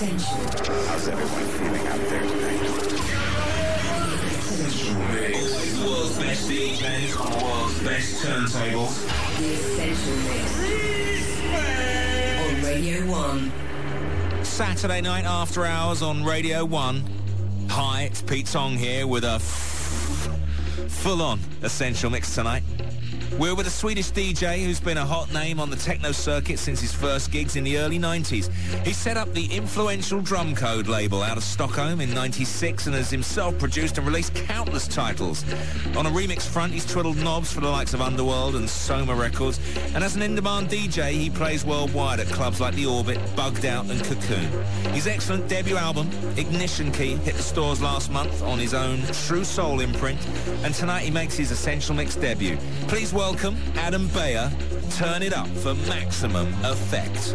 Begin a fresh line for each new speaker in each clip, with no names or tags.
Essential.
How's everyone feeling out there tonight?
Essential Mix. The world's best DJs on the world's best turntables.
The Essential Mix. On Radio 1.
Saturday night after hours on Radio 1. Hi, it's Pete Tong here with a f- full-on Essential Mix tonight. We're with a Swedish DJ who's been a hot name on the techno circuit since his first gigs in the early 90s. He set up the influential Drum Code label out of Stockholm in 96 and has himself produced and released countless titles. On a remix front, he's twiddled knobs for the likes of Underworld and Soma Records, and as an in-demand DJ, he plays worldwide at clubs like The Orbit, Bugged Out and Cocoon. His excellent debut album, Ignition Key, hit the stores last month on his own True Soul imprint, and tonight he makes his Essential Mix debut. Please welcome, Adam Beyer. Turn it up for maximum effect.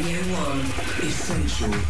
Radio 1.
Essential.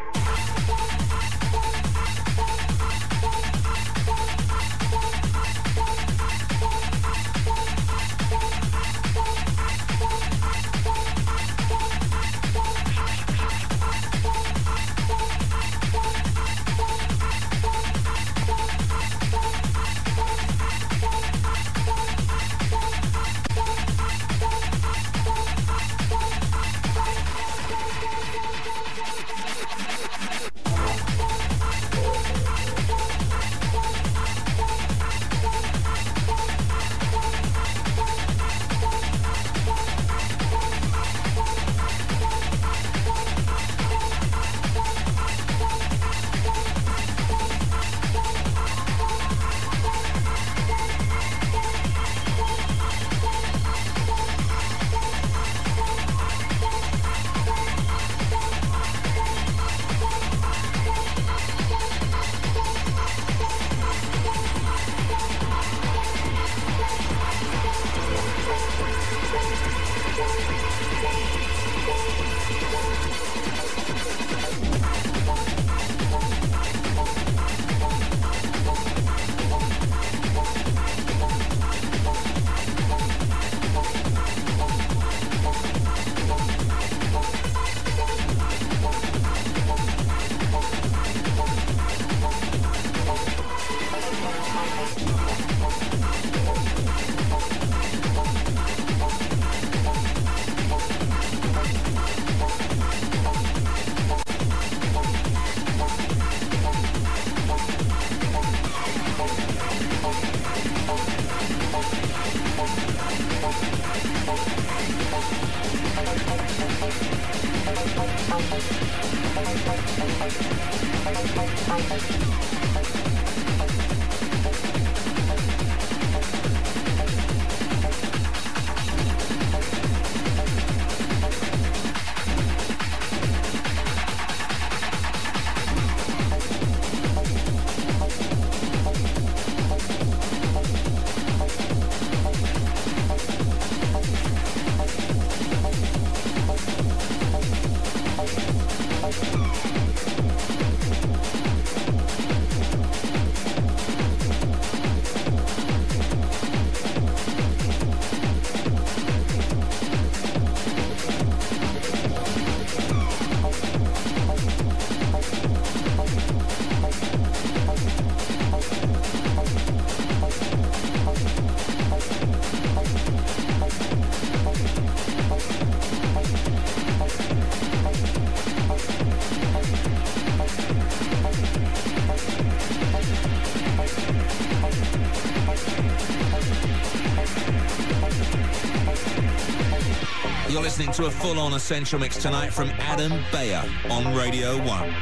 listening to a full-on Essential Mix tonight from Adam Beyer on Radio 1.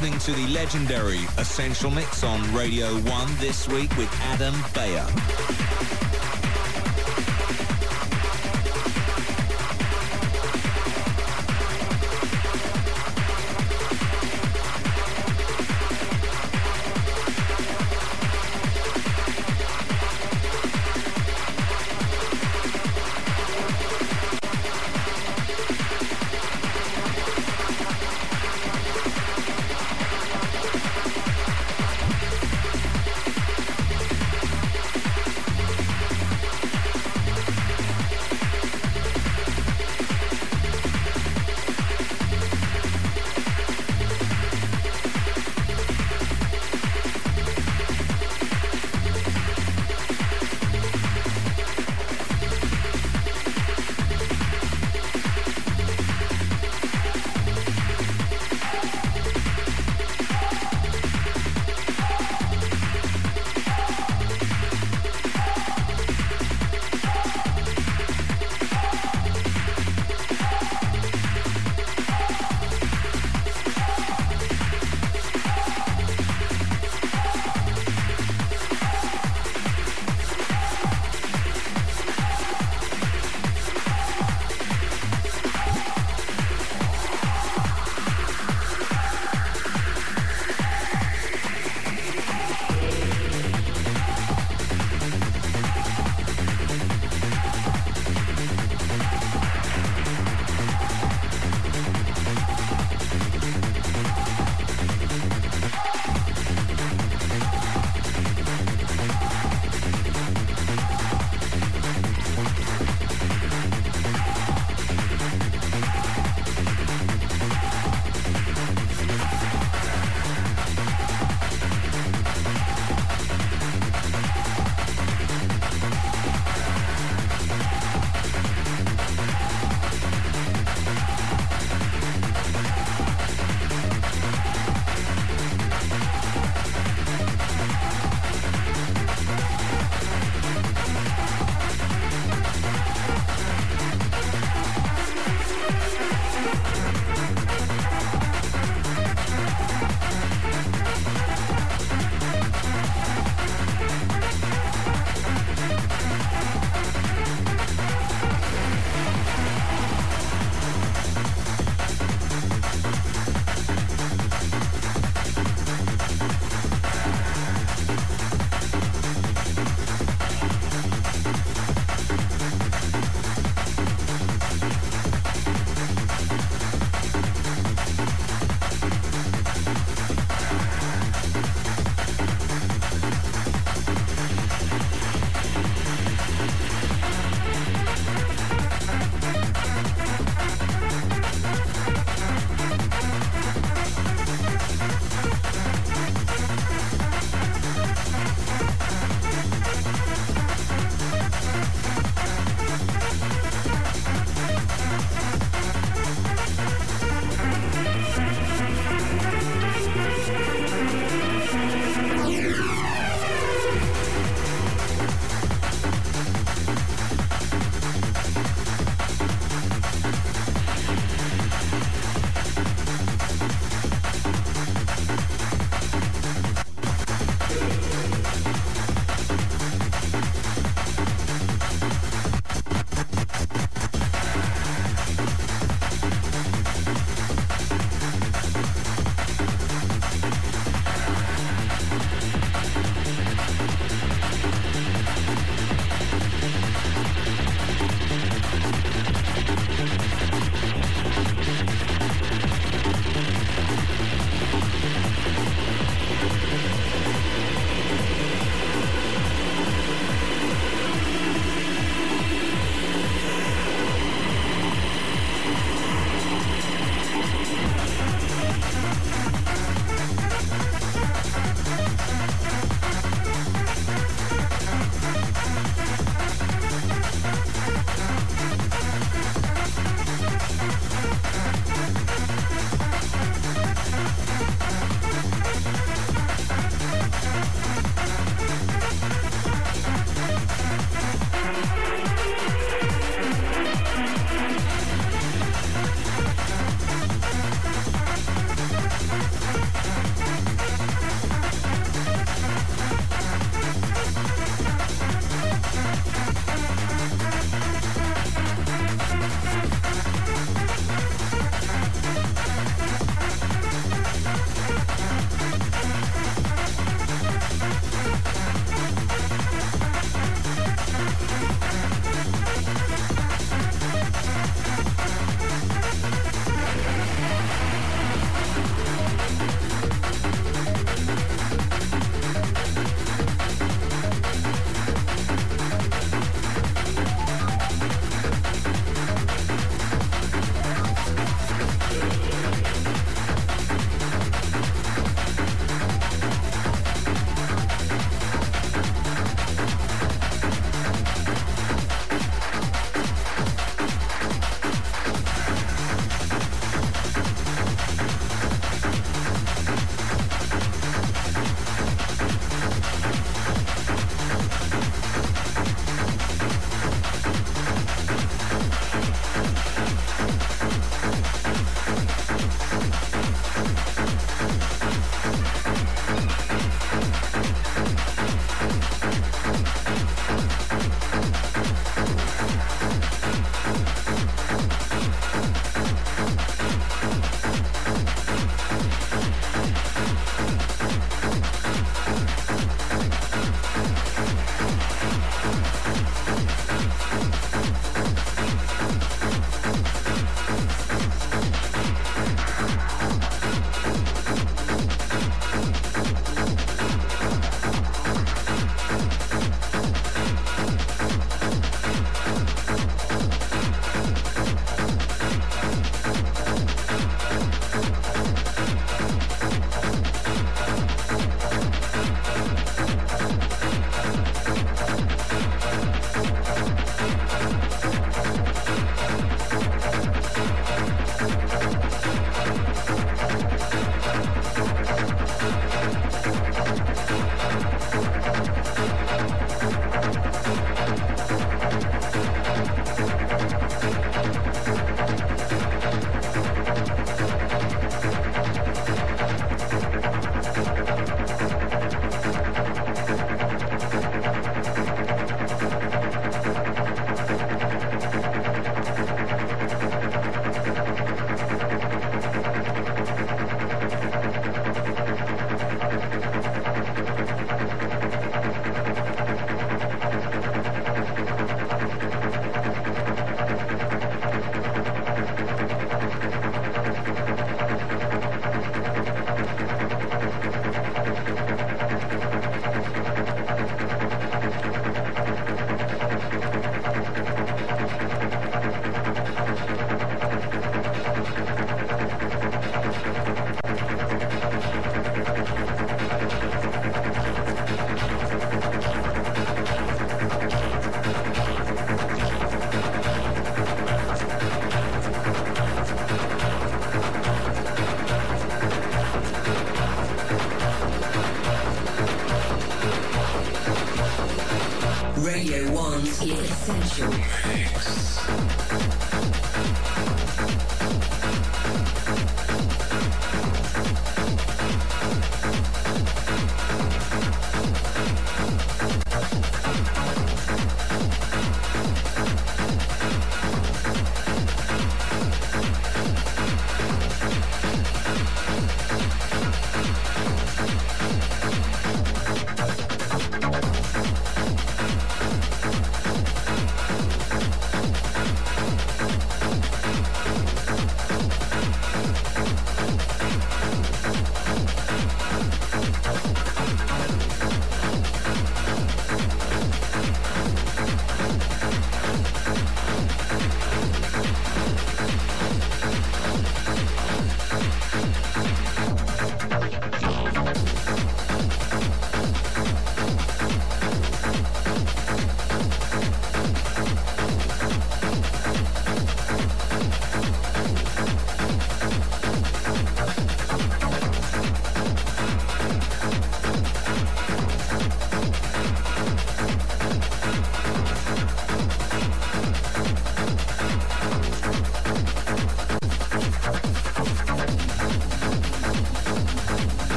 Listening to the legendary Essential Mix on Radio 1 this week with Adam Beyer.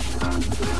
Thank you.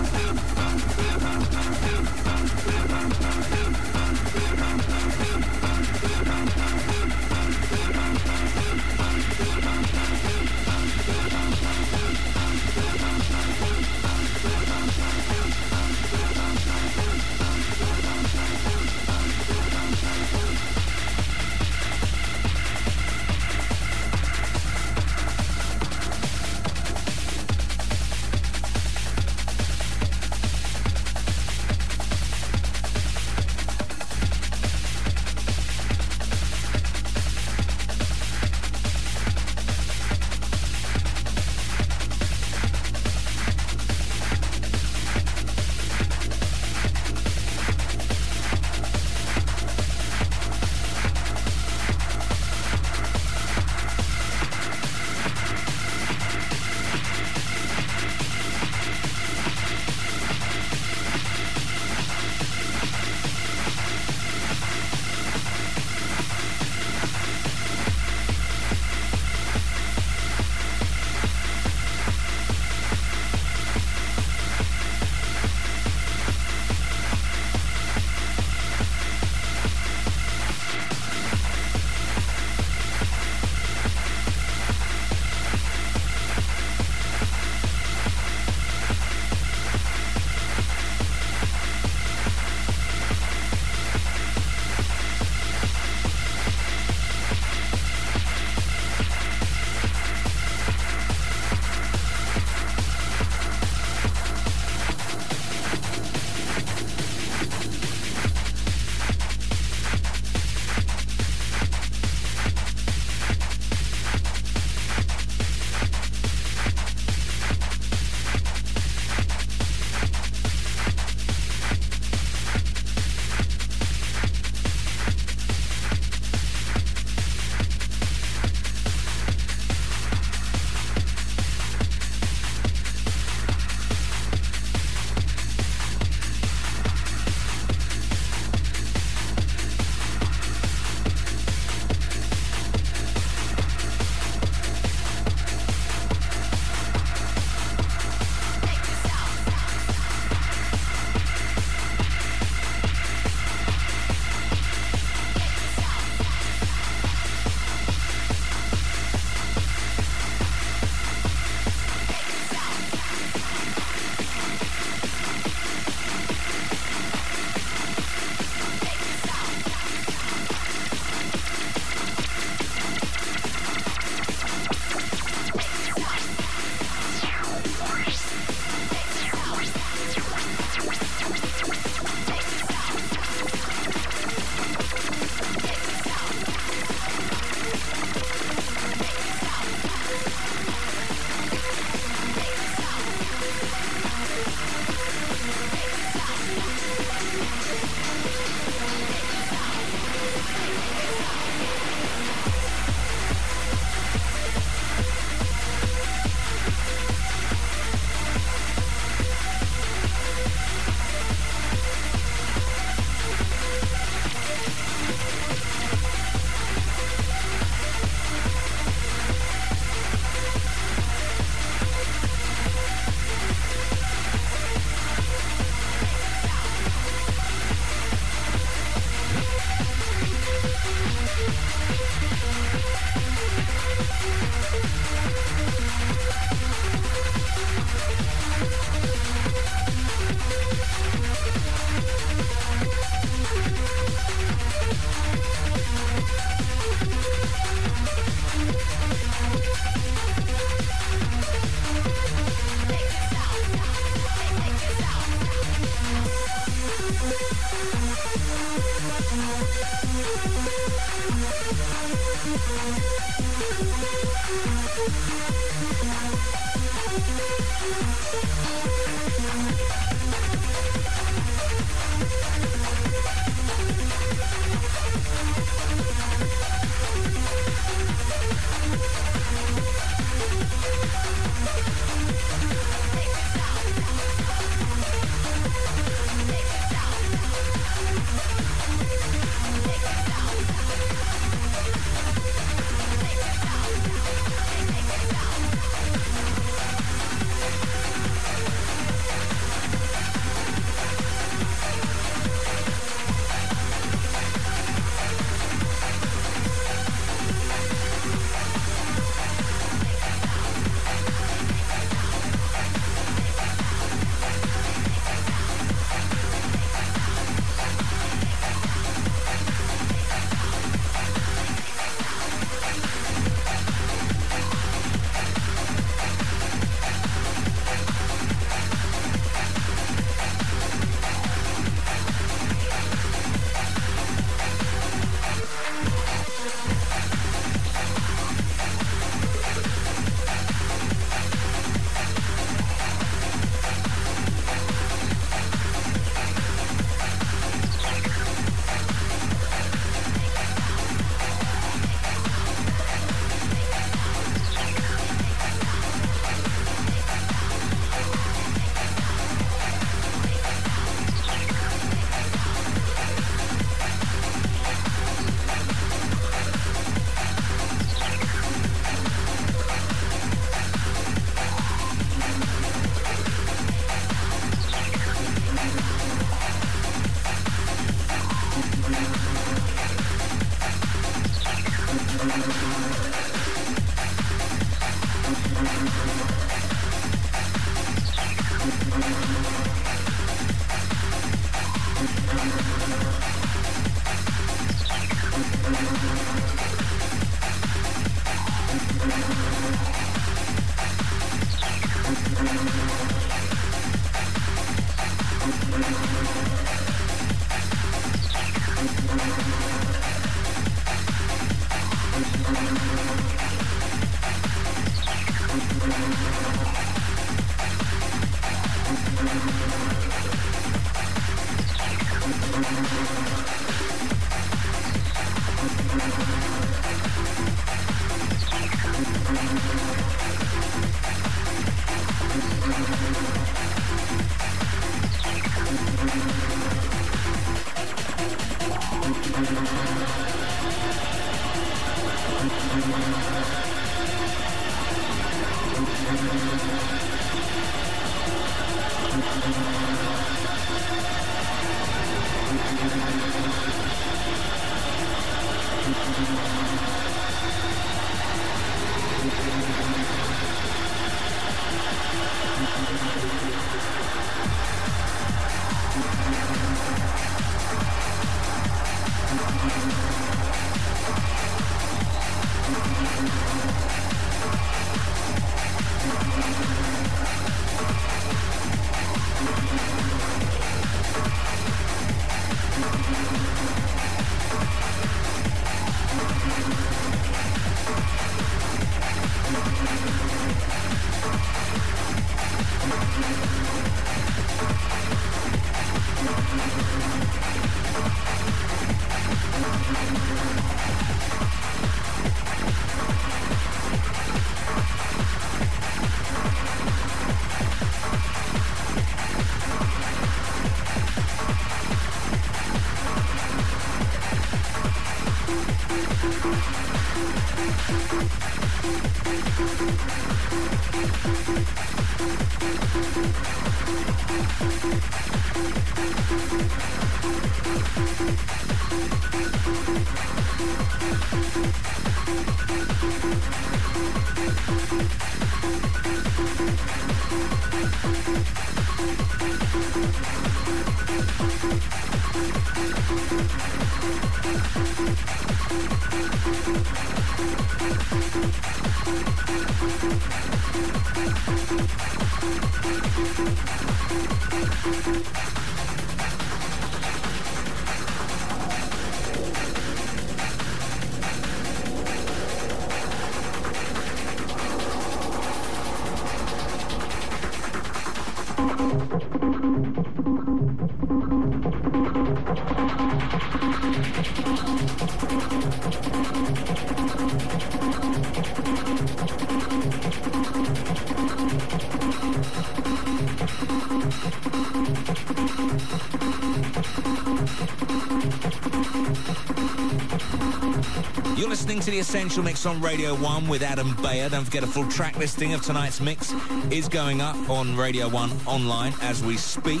Essential Mix
on Radio 1 with Adam Beyer. Don't forget a full track listing of tonight's mix is going up on Radio 1 online as we speak.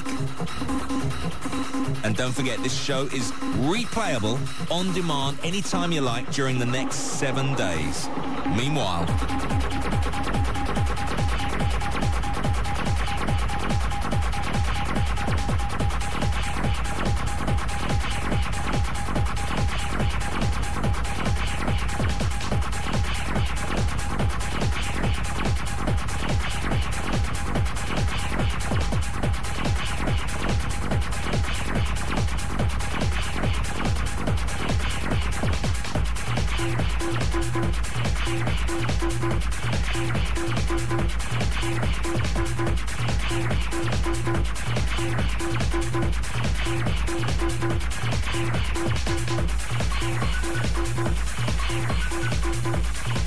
And don't forget, this show is replayable on demand anytime you like during the next seven days. Meanwhile,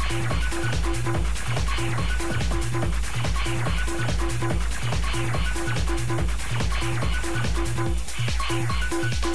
Thank you.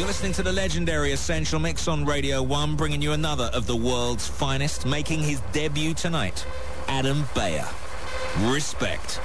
You're listening to the legendary Essential Mix on Radio 1, bringing you another of the world's finest, making his debut tonight, Adam Beyer. Respect.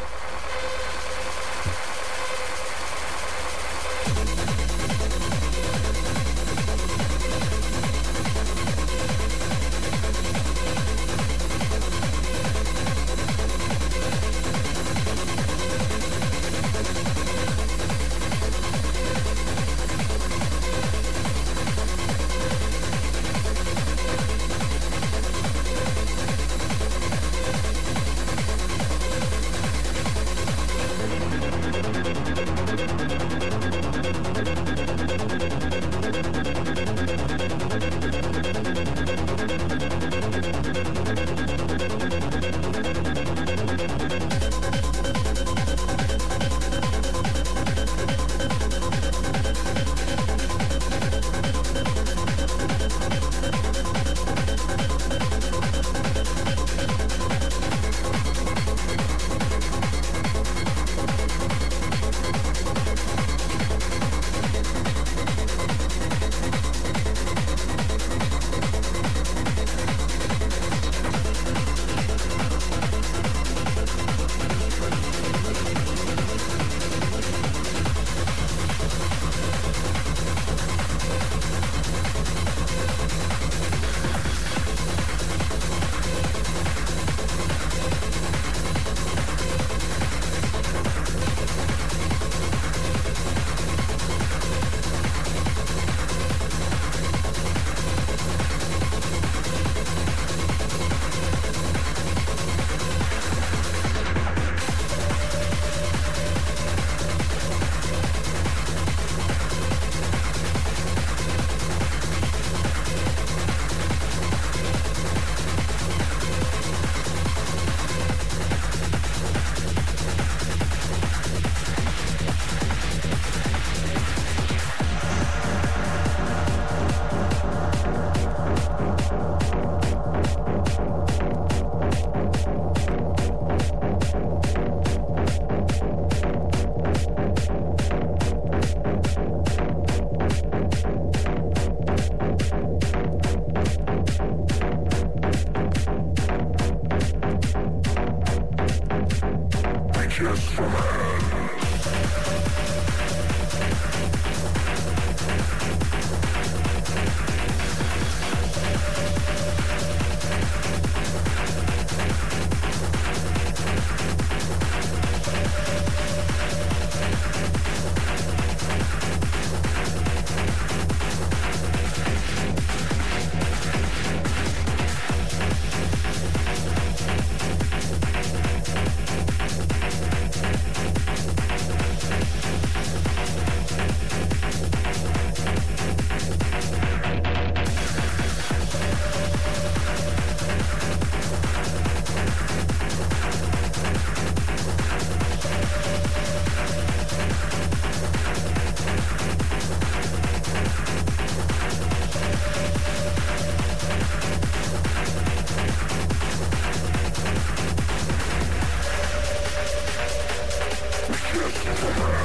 Thank.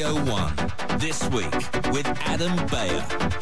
Radio 1. This week with Adam Beyer.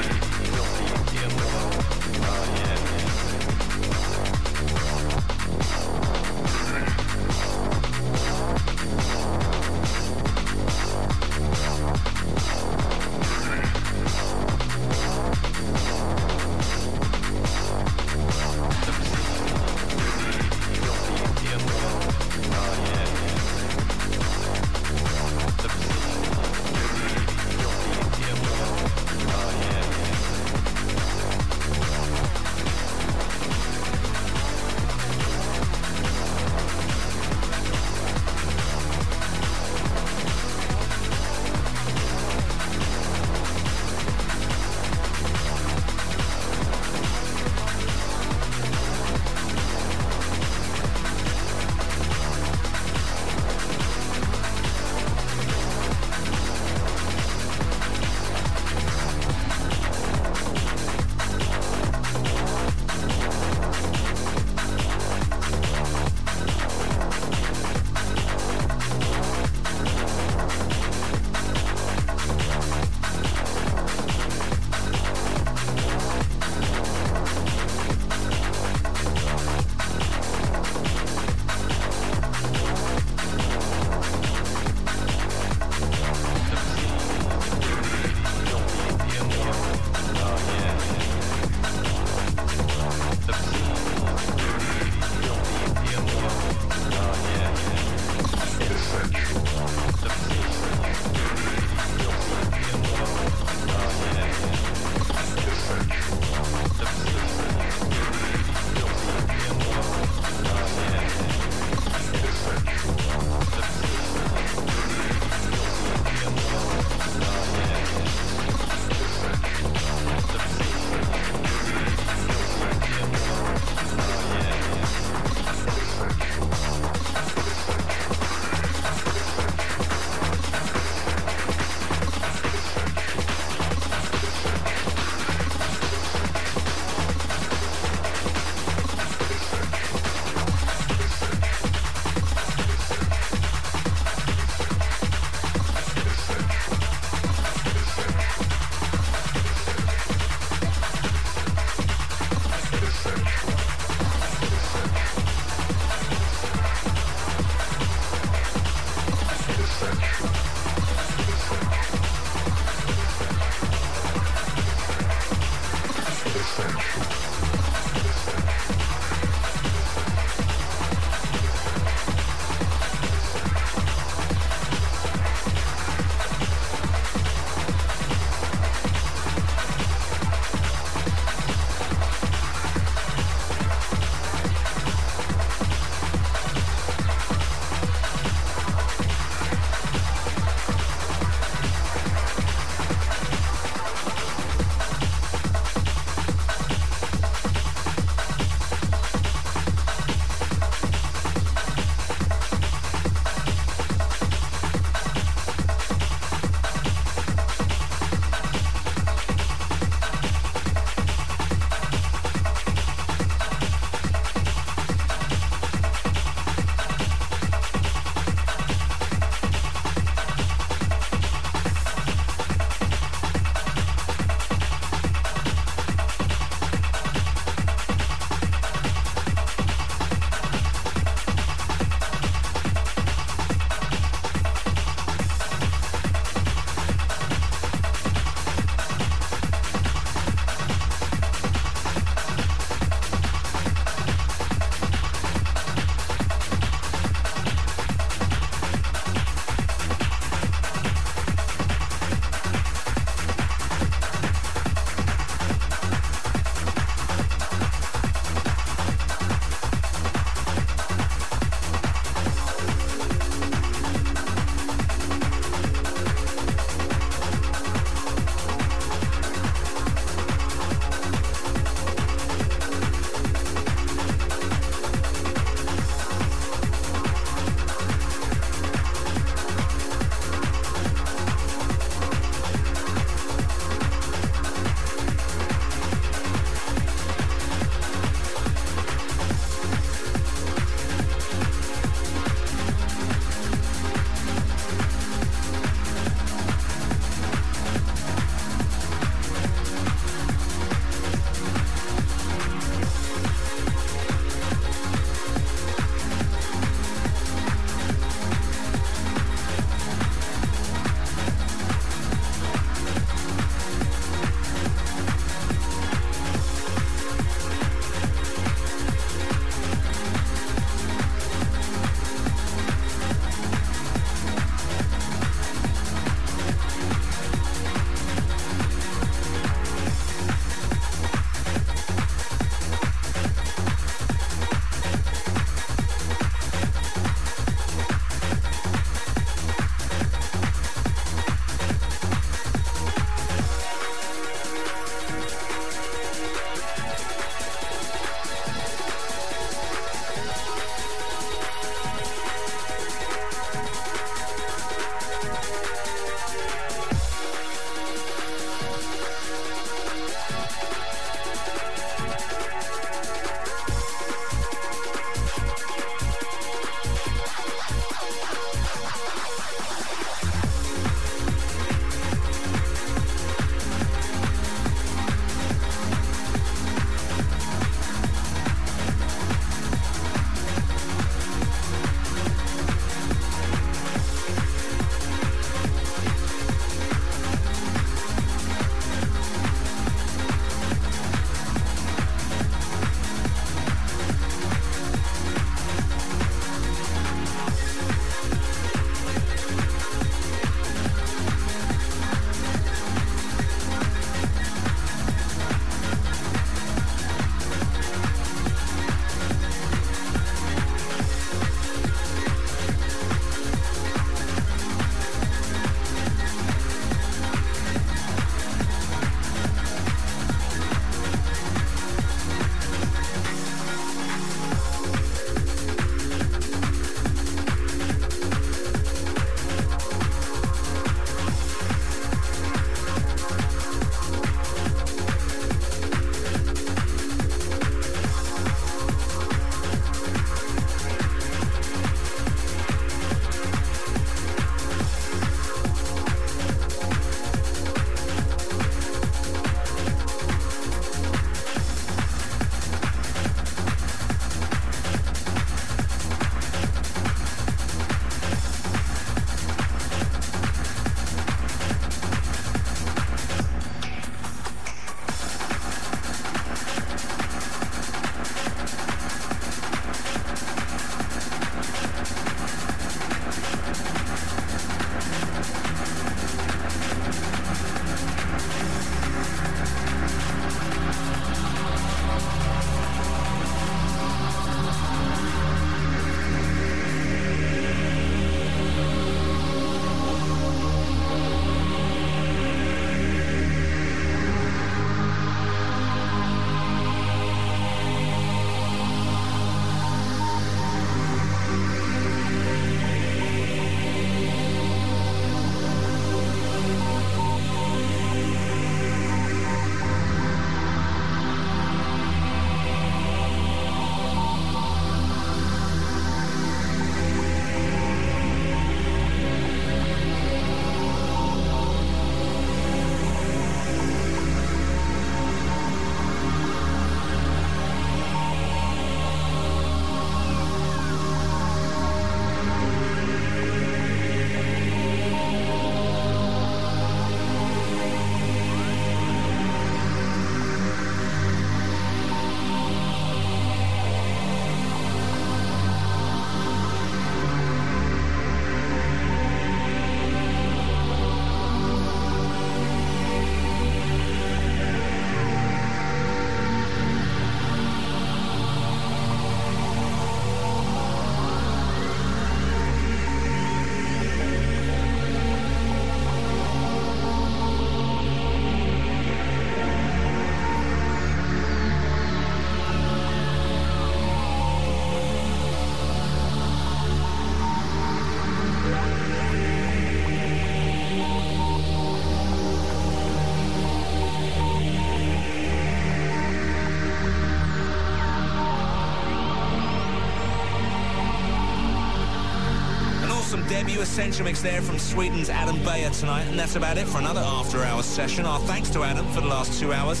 New Essential Mix there from Sweden's Adam Beyer tonight, and that's about it for another After Hours session. Our thanks to Adam for the last two hours.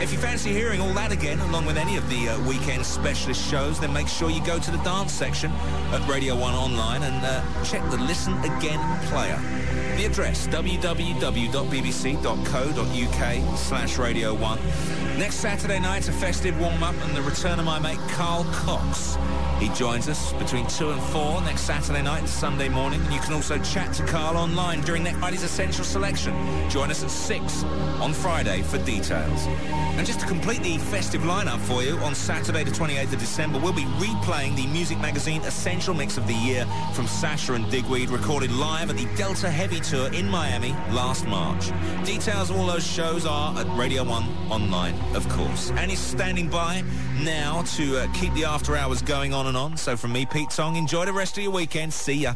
If you fancy hearing all that again, along with any of the uh, weekend specialist shows, then make sure you go to the dance section at Radio 1 Online and uh, check the Listen Again player. The address, www.bbc.co.uk slash Radio 1. Next Saturday night's a festive warm-up and the return of my mate Carl Cox. He joins us between 2 and 4 next Saturday night and Sunday morning. And you can also chat to Carl online during next Friday's Essential Selection. Join us at 6 on Friday for details. And just to complete the festive lineup for you on Saturday the 28th of December. We'll be replaying the Music Magazine Essential Mix of the Year from Sasha and Digweed, recorded live at the Delta Heavy Tour in Miami last March. Details of all those shows are at Radio 1 online, of course. And he's standing by now to uh, keep the after hours going on and on. So from me, Pete Tong, enjoy the rest of your weekend. See ya.